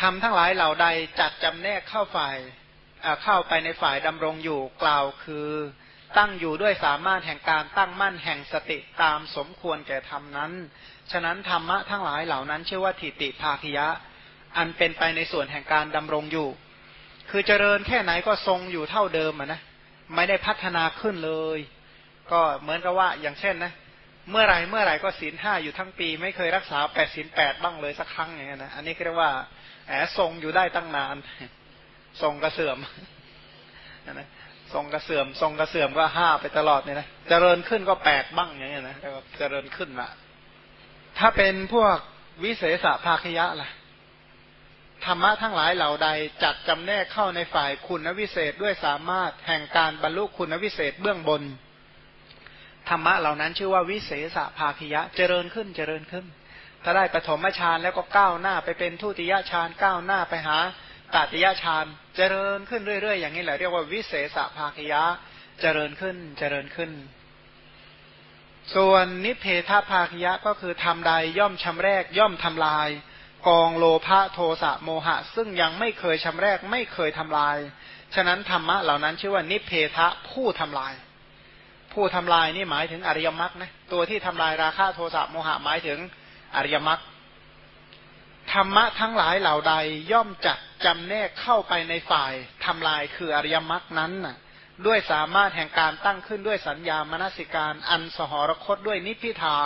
ทำทั้งหลายเหล่าใดจัดจำแนกเข้าฝ่ายเข้าไปในฝ่ายดำรงอยู่กล่าวคือตั้งอยู่ด้วยสามารถแห่งการตั้งมั่นแห่งสติตามสมควรแก่ธรรมนั้น ฉะนั้นธรรมะทั้งหลายเหล่านั้นชื่อว่าทิฏฐิภาคิยะ อันเป็นไปในส่วนแห่งการดำรงอยู่ คือเจริญแค่ไหนก็ทรงอยู่เท่าเดิมนะ ไม่ได้พัฒนาขึ้นเลย ก็เหมือนกับว่าอย่างเช่นนะ เมื่อไรเมื่อไรก็ศีลห้าอยู่ทั้งปี ไม่เคยรักษาแปดศีลแปดบ้างเลยสักครั้งอย่างเงี้นะอันนี้เรียกว่าแอบทรงอยู่ได้ตั้งนาน ทรงกระเสื่อมนะทรงกระเสื่อม ทรงกระเสื่อมก็ห้าไปตลอดเนี่ยนะเจริญขึ้นก็แปดบ้างอย่างเงี้ยนะแล้วก็เจริญขึ้นละถ้าเป็นพวกวิเศษภาคยะล่ะธรรมะทั้งหลายเหล่าใดจัดจำแนกเข้าในฝ่ายคุณวิเศษด้วยสามารถแห่งการบรรลุคุณวิเศษเบื้องบน ธรรมะเหล่านั้นชื่อว่าวิเศษภาคยะเจริญขึ้นเจริญขึ้น ถ้าได้ปฐมฌานแล้วก็ก้าวหน้าไปเป็นทุติยฌานก้าวหน้าไปหาตติยฌานเจริญขึ้นเรื่อยๆ อย่างนี้แหละเรียกว่าวิเศษภาคยะเจริญขึ้นเจริญขึ้น ส่วนนิเพทภาคยะก็คือทำใดย่อมชำแรกย่อมทำลาย กองโลภะโทสะโมหะ ซึ่งยังไม่เคยชำแรกไม่เคยทำลาย ฉะนั้นธรรมะเหล่านั้นชื่อว่านิเพทะผู้ทำลาย ผู้ทำลายนี่หมายถึงอริยมรรคนะตัวที่ทำลายราคะโทสะโมหะหมายถึงอริยมรรคธรรมะทั้งหลายเหล่าใดย่อมจัดจำแนกเข้าไปในฝ่ายทำลายคืออริยมรรคนั้นน่ะ ด้วยสามารถแห่งการตั้งขึ้นด้วยสัญญามนสิการอันสหรคตด้วยนิพพิทา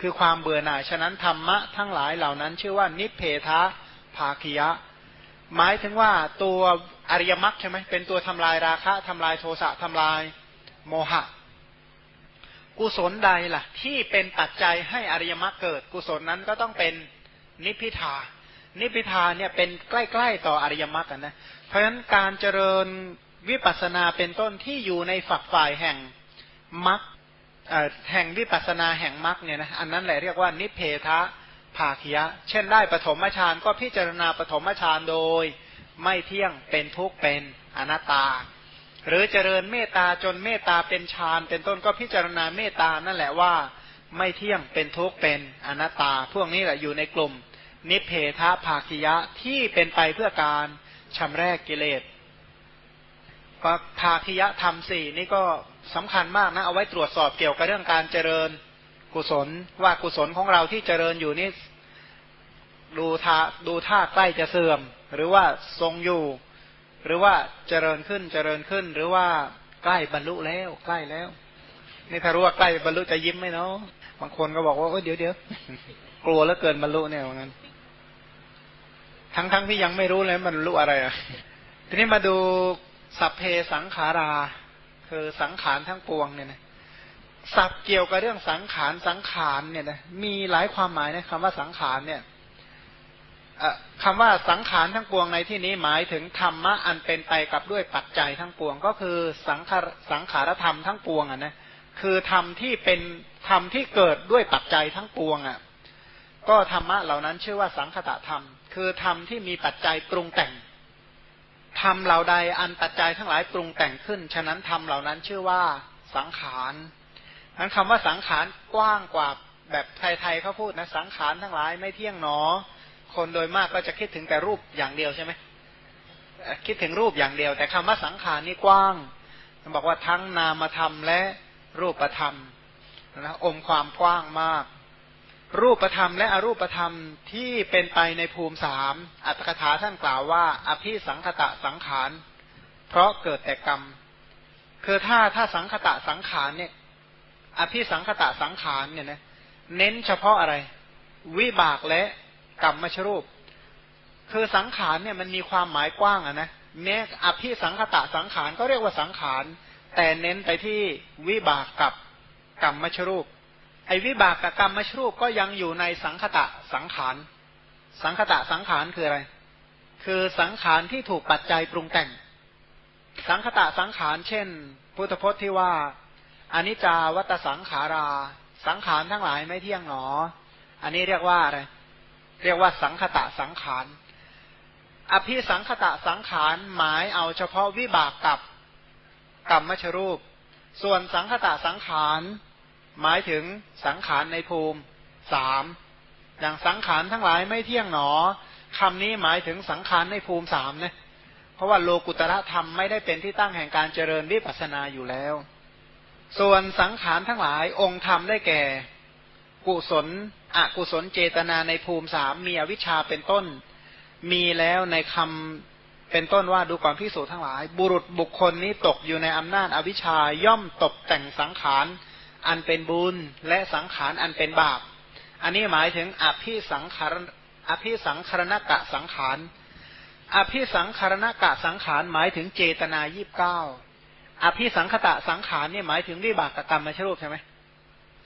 คือความเบื่อหน่ายฉะนั้นธรรมะทั้งหลายเหล่านั้น ชื่อว่านิเพทะภาคิยะ หมายถึงว่าตัวอริยมรรคใช่ไหมเป็นตัวทำลายราคะทำลายโทสะทำลายโมหะ กุศลใดล่ะ ที่เป็นปัจจัยให้อริยมรรคเกิด กุศลนั้นก็ต้องเป็นนิพพิทา นิพพิทาเนี่ยเป็นใกล้ๆต่ออริยมรรคนะ เพราะฉะนั้นการเจริญวิปัสสนาเป็นต้นที่อยู่ในฝักฝ่ายแห่งมรรคแห่งวิปัสสนาแห่งมรรคเนี่ยนะอันนั้นแหละเรียกว่านิเพทะภาคียะ เช่นได้ปฐมฌานก็พิจารณาปฐมฌานโดย ไม่เที่ยงเป็นทุกข์เป็นอนัตตา หรือเจริญเมตตาจนเมตตาเป็นฌานเป็นต้นก็พิจารณาเมตตานั่นแหละว่าไม่เที่ยงเป็นทุกข์เป็นอนัตตา พวกนี้แหละอยู่ในกลุ่ม นิเพทภาคิยะที่เป็นไปเพื่อการชำระกิเลสภาคิยะธรรมสี่นี่ก็สำคัญมากนะเอาไว้ตรวจสอบเกี่ยวกับเรื่องการเจริญกุศล ว่ากุศลของเราที่เจริญอยู่นี่ดูท่าดูท่าใกล้จะเสื่อม หรือว่าทรงอยู่ หรือว่าเจริญขึ้นเจริญขึ้น หรือว่าใกล้บรรลุแล้ว ใกล้แล้วนี่ถ้ารู้ว่าใกล้บรรลุจะยิ้มไหมเนาะบางคนก็บอกว่าเดี๋ยวเดี๋ยวกลัวแล้วเกินบรรลุเนี่ยว่างั้น ทั้งทั้งที่ยังไม่รู้เลยบรรลุอะไรอะ ทีนี้มาดูสัพเพสังขารา คือสังขารทั้งปวงเนี่ยนะสับเกี่ยวกับเรื่องสังขารสังขารเนี่ยนะมีหลายความหมายนะคำว่าสังขารเนี่ย คำว่าสังขารทั้งปวงในที่นี้หมายถึงธรรมะอันเป็นไปกับด้วยปัจจัยทั้งปวง ก็คือสังขารสังขารธรรมทั้งปวงอะนะคือธรรมที่เป็นธรรมที่เกิดด้วยปัจจัยทั้งปวงอะก็ธรรมะเหล่านั้นชื่อว่าสังคตธรรม คือธรรมที่มีปัจจัยปรุงแต่งธรรมเหล่าใดอันปัจจัยทั้งหลายปรุงแต่งขึ้น ฉะนั้นธรรมเหล่านั้นชื่อว่าสังขารนั้นคำว่าสังขารกว้างกว่าแบบไทยๆเขาพูดนะสังขารทั้งหลายไม่เที่ยงหนอ คนโดยมากก็จะคิดถึงแต่รูปอย่างเดียวใช่ไหมคิดถึงรูปอย่างเดียว แต่คำว่าสังขารนี่กว้างบอกว่าทั้งนามธรรมและรูปธรรมนะอมความกว้างมาก รูปธรรมและอรูปธรรมที่เป็นไปในภูมิสามอัตถกถาท่านกล่าวว่า อภิสังคตะสังขารเพราะเกิดแต่กรรม คือถ้าถ้าสังคตะสังขารเนี่ย อภิสังคตะสังขารเนี่ยนะเน้นเฉพาะอะไร วิบากและ กรรมมชรูป คือสังขารเนี่ยมันมีความหมายกว้างอะนะแม้อภิสังขตะสังขารก็เรียกว่าสังขาร แต่เน้นไปที่วิบากกับกรรมมชรูป ไอ้วิบากกับกรรมมชรูปก็ยังอยู่ในสังคตะสังขาร สังคตะสังขารคืออะไร คือสังขารที่ถูกปัจจัยปรุงแต่ง สังคตะสังขาร เช่น พุทธพจน์ที่ว่าอนิจจาวัตสังขารา สังขารทั้งหลายไม่เที่ยงหนอ อันนี้เรียกว่าอะไร เรียกว่าสังคตะสังขาร อภิสังคตะสังขารหมายเอาเฉพาะวิบากกับกรรมชรูป ส่วนสังคตะสังขารหมายถึงสังขารในภูมิสามอย่างสังขารทั้งหลายไม่เที่ยงหนอคำนี้หมายถึงสังขารในภูมิสามนะเพราะว่าโลกุตระธรรมไม่ได้เป็นที่ตั้งแห่งการเจริญวิปัสสนาอยู่แล้ว ส่วนสังขารทั้งหลายองค์ธรรมได้แก่ กุศล อกุศลเจตนาในภูมิสามมีอวิชชาเป็นต้น มีแล้วในคำเป็นต้นว่าดูก่อนพิสูจทั้งหลาย บุรุษบุคคลนี้ตกอยู่ในอำนาจอวิชชาย่อมตกแต่งสังขารอันเป็นบุญและสังขารอันเป็นบาป อันนี้หมายถึงอภิสังขารอภิสังขารณกะสังขาร อภิสังขารณกะสังขารหมายถึงเจตนายีบเก้าอภิสังขตะสังขารนี่หมายถึงวิบากกรรมมาชรูปใช่ไหม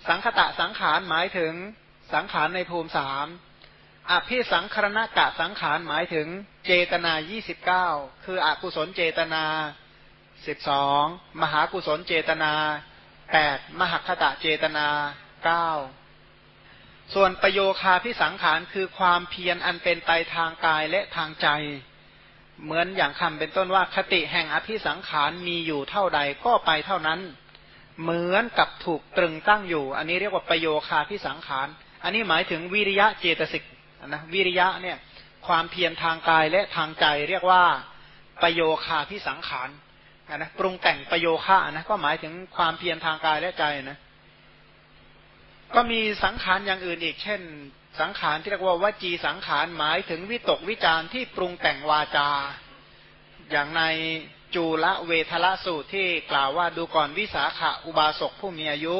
สังขตะสังขารหมายถึง สังขารในภูมิสามอภิสังขารณกะสังขารหมายถึงเจตนายี่สิบเก้าคืออกุศลเจตนาสิบสองมหากุศลเจตนาแปดมหคตะเจตนาเก้าส่วนประโยคาพิสังขารคือความเพียรอันเป็นไปทางกายและทางใจ เหมือนอย่างคำเป็นต้นว่าคติแห่งอภิสังขารมีอยู่เท่าใดก็ไปเท่านั้น เหมือนกับถูกตรึงตั้งอยู่ อันนี้เรียกว่าประโยคาพิสังขาร อันนี้หมายถึงวิริยะเจตสิกนะวิริยะเนี่ยความเพียรทางกายและทางใจเรียกว่าประโยคาพิสังขารนะปรุงแต่งประโยคะนะก็หมายถึงความเพียรทางกายและใจนะก็มีสังขารอย่างอื่นอีก เช่น สังขารที่เรียกว่าวจีสังขารหมายถึงวิตกวิจารที่ปรุงแต่งวาจา อย่างในจูละเวทละสูตรที่กล่าวว่าดูก่อนวิสาขะอุบาสกผู้มีอายุ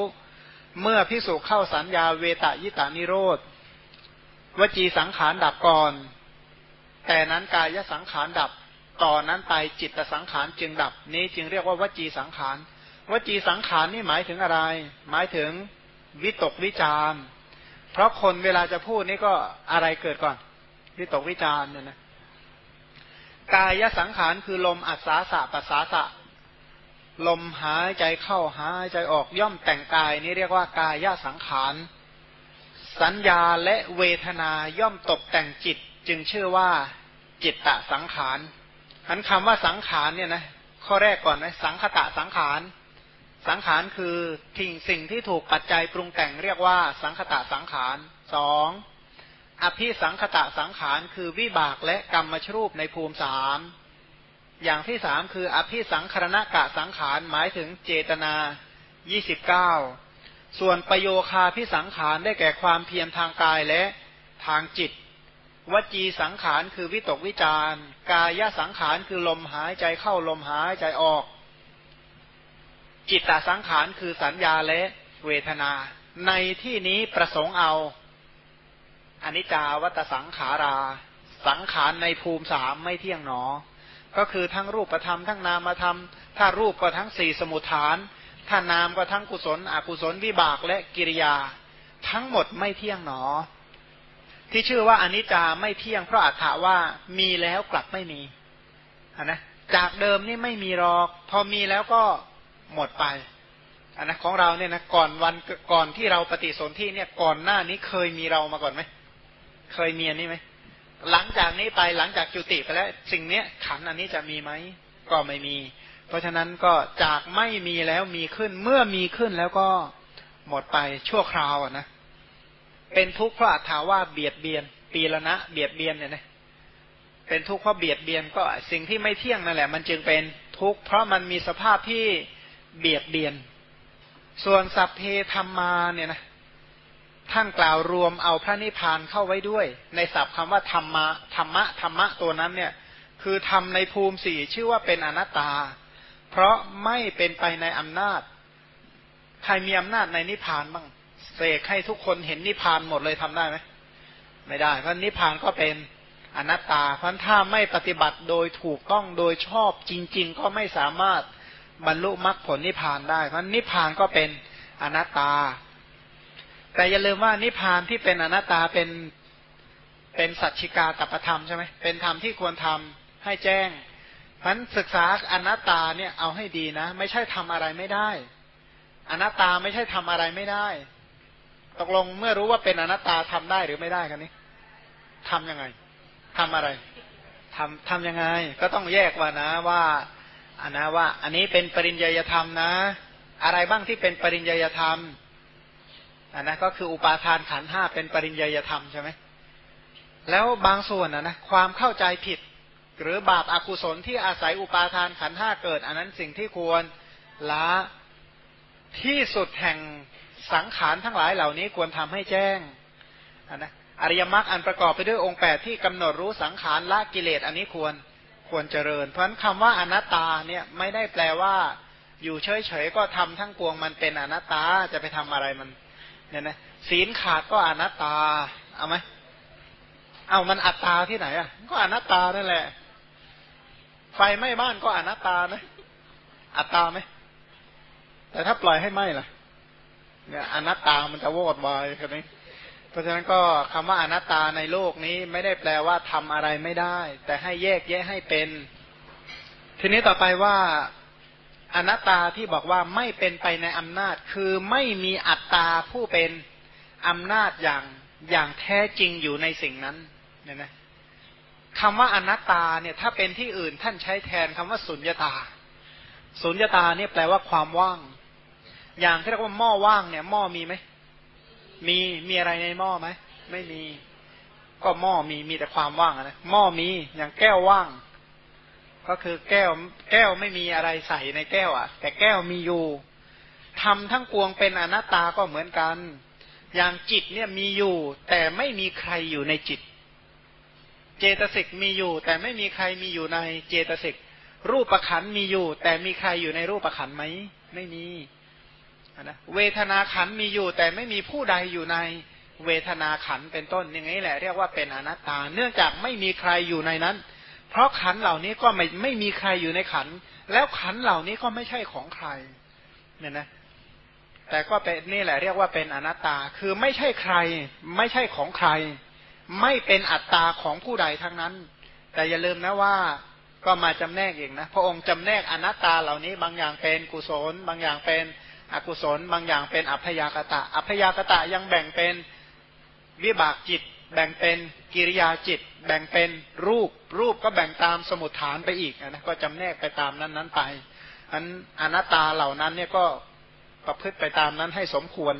เมื่อพิสูจเข้าสัญญาเวตายิตานิโรธวจีสังขารดับก่อน แต่นั้นกายสังขารดับ ต่อนนั้นไปจิตสังขารจึงดับ นี้จึงเรียกว่าวจีสังขาร วจีสังขารนี่หมายถึงอะไร หมายถึงวิตกวิจารเพราะคนเวลาจะพูดนี่ก็อะไรเกิดก่อน วิตกวิจารเนี่ยนะกายสังขารคือลมอัศาสะปัสสาสะ ลมหายใจเข้าหายใจออกย่อมแต่งกายนี่เรียกว่ากายสังขาร สัญญาและเวทนาย่อมตกแต่งจิตจึงชื่อว่าจิตตะสังขารอันคำว่าสังขารเนี่ยนะข้อแรกก่อนนะสังคตะสังขาร สังขารคือทิ้งสิ่งที่ถูกปัจจัยปรุงแต่งเรียกว่า สังคตะสังขารสองอภิสังคตะสังขารคือวิบากและกรรมชรูปในภูมิสาม อย่างที่สามคืออภิสังครณกะสังขารหมายถึงเจตนายี่สิบเก้าส่วนประโยคาพิสังขารได้แก่ความเพียรทางกายและทางจิต วจีสังขารคือวิตกวิจารกายสังขารคือลมหายใจเข้าลมหายใจออก จิตตสังขารคือสัญญาและเวทนา ในที่นี้ประสงค์เอาอนิจจาวัตสังขารา สังขารในภูมิสามไม่เที่ยงหนอ ก็คือทั้งรูปธรรมทั้งนามธรรม ถ้ารูปก็ทั้งสี่สมุทฐาน ถ้านามก็ทั้งกุศล อกุศลวิบากและกิริยา ทั้งหมดไม่เที่ยงหนอ ที่ชื่อว่าอนิจจาไม่เที่ยงเพราะอัตถาว่ามีแล้วกลับไม่มีนะจากเดิมนี่ไม่มีหรอก พอมีแล้วก็หมดไปอันนะของเราเนี่ยนะก่อนวันก่อนที่เราปฏิสนธิเนี่ยก่อนหน้านี้เคยมีเรามาก่อนไหมเคยมีอันนี้ไหม หลังจากนี้ไปหลังจากจุติไปแล้ว สิ่งเนี้ยขันอันนี้จะมีไหมก็ไม่มี เพราะฉะนั้นก็จากไม่มีแล้วมีขึ้นเมื่อมีขึ้นแล้วก็หมดไปชั่วคราวอะนะเป็นทุกข์เพราะถาว่าเบียดเบียน ปีละนะเบียดเบียนเนี่ยนะเป็นทุกข์เพราะเบียดเบียนก็สิ่งที่ไม่เที่ยงนั่นแหละ มันจึงเป็นทุกข์เพราะมันมีสภาพที่เบียดเบียน ส่วนสัพเพธรรมาเนี่ยนะ ท่านกล่าวรวมเอาพระนิพพานเข้าไว้ด้วย ในศัพท์คำว่าธรรมะธรรมะธรรมะตัวนั้นเนี่ย คือทำในภูมิสี่ชื่อว่าเป็นอนัตตา เพราะไม่เป็นไปในอำนาจ ใครมีอำนาจในนิพพานบ้างเสกให้ทุกคนเห็นนิพพานหมดเลยทำได้ไหมไม่ได้ เพราะนิพพานก็เป็นอนัตตา เพราะถ้าไม่ปฏิบัติโดยถูกต้องโดยชอบจริง ๆ ก็ไม่สามารถบรรลุมรรคผลนิพพานได้ เพราะนิพพานก็เป็นอนัตตา แต่อย่าลืมว่านิพพานที่เป็นอนัตตาเป็นเป็นสัจฉิกาตประธรรมใช่ไหมเป็นธรรมที่ควรทำให้แจ้งพันศึกษาอนัตตาเนี่ยเอาให้ดีนะ ไม่ใช่ทำอะไรไม่ได้ อนัตตาไม่ใช่ทำอะไรไม่ได้ ตกลงเมื่อรู้ว่าเป็นอนัตตาทำได้หรือไม่ได้กันนี้ทํำยังไงทำอะไรทำทำยังไง ก็ต้องแยกว่านะว่าอันนะว่า อันนี้เป็นปริญญาธรรมนะ อะไรบ้างที่เป็นปริญญาธรรม อันนะก็คืออุปาทานขันห้าเป็นปริญญาธรรมใช่ไหมแล้วบางส่วนนะนะความเข้าใจผิด หรือบาปอากุศลที่อาศัยอุปาทานขันห้าเกิด อันนั้นสิ่งที่ควรละที่สุดแห่งสังขารทั้งหลายเหล่านี้ควรทำให้แจ้งอนะอริยมรรคอันประกอบไปด้วยองค์แปดที่กำหนดรู้สังขารละกิเลสอันนี้ควรควรเจริญ เพราะฉะนั้นคำว่าอนัตตาเนี่ยไม่ได้แปลว่า อยู่เฉยๆก็ทำทั้งปวงมันเป็นอนัตตาจะไปทำอะไรมัน เนี่ยนะศีลขาดก็อนัตตา เอาไหมเอามันอัตตาที่ไหนอะ ก็อนัตตานั่นแหละ ไฟไหม้บ้านก็อนัตตานะ อัตตาไหม แต่ถ้าปล่อยให้ไหม้ล่ะ เนี่ยอนัตตามันจะวอดวายค่นี้ เพราะฉะนั้นก็คำว่าอนัตตาในโลกนี้ไม่ได้แปลว่าทำอะไรไม่ได้ แต่ให้แยกแยะให้เป็น ทีนี้ต่อไปว่า อนัตตาที่บอกว่าไม่เป็นไปในอำนาจ คือไม่มีอัตตาผู้เป็นอำนาจอย่างอย่างแท้จริงอยู่ในสิ่งนั้นเนี่ยนะคำว่าอนัตตาเนี่ย ถ้าเป็นที่อื่นท่านใช้แทนคำว่าสุญญตา สุญญตาเนี่ยแปลว่าความว่าง อย่างที่เรียกว่าหม้อว่างเนี่ยหม้อมีไหมมีมีอะไรในหม้อไหมไม่มี ก็หม้อมีมีแต่ความว่างนะหม้อมีอย่างแก้วว่าง ก็คือแก้วแก้วไม่มีอะไรใส่ในแก้วอะ แต่แก้วมีอยู่ทำทั้งปวงเป็นอนัตตาก็เหมือนกัน อย่างจิตเนี่ยมีอยู่ แต่ไม่มีใครอยู่ในจิต เจตสิกมีอยู่ แต่ไม่มีใครมีอยู่ในเจตสิกรูปประขันมีอยู่ แต่มีใครอยู่ในรูปประขันไหมไม่มีนะเวทนาขันมีอยู่ แต่ไม่มีผู้ใดอยู่ในเวทนาขันเป็นต้นอย่างนี้แหละ เรียกว่าเป็นอนัตตา เนื่องจากไม่มีใครอยู่ในนั้น เพราะขันเหล่านี้ก็ไม่ไม่มีใครอยู่ในขัน แล้วขันเหล่านี้ก็ไม่ใช่ของใครเนี่ยนะ แต่ก็เป็นนี่แหละเรียกว่าเป็นอนัตตา คือไม่ใช่ใคร ไม่ใช่ของใคร ไม่เป็นอัตตาของผู้ใดทั้งนั้น แต่อย่าลืมนะว่าก็มาจำแนกเองนะ พระองค์จำแนกอนัตตาเหล่านี้ บางอย่างเป็นกุศล บางอย่างเป็นอกุศล บางอย่างเป็นอัพยากตะ อัพยากตะยังแบ่งเป็นวิบากจิต แบ่งเป็นกิริยาจิต แบ่งเป็นรูป รูปก็แบ่งตามสมุดฐานไปอีกนะก็จำแนกไปตามนั้นนั้นไปอันอนัตตาเหล่านั้นเนี่ยก็ประพฤติไปตามนั้นให้สมควร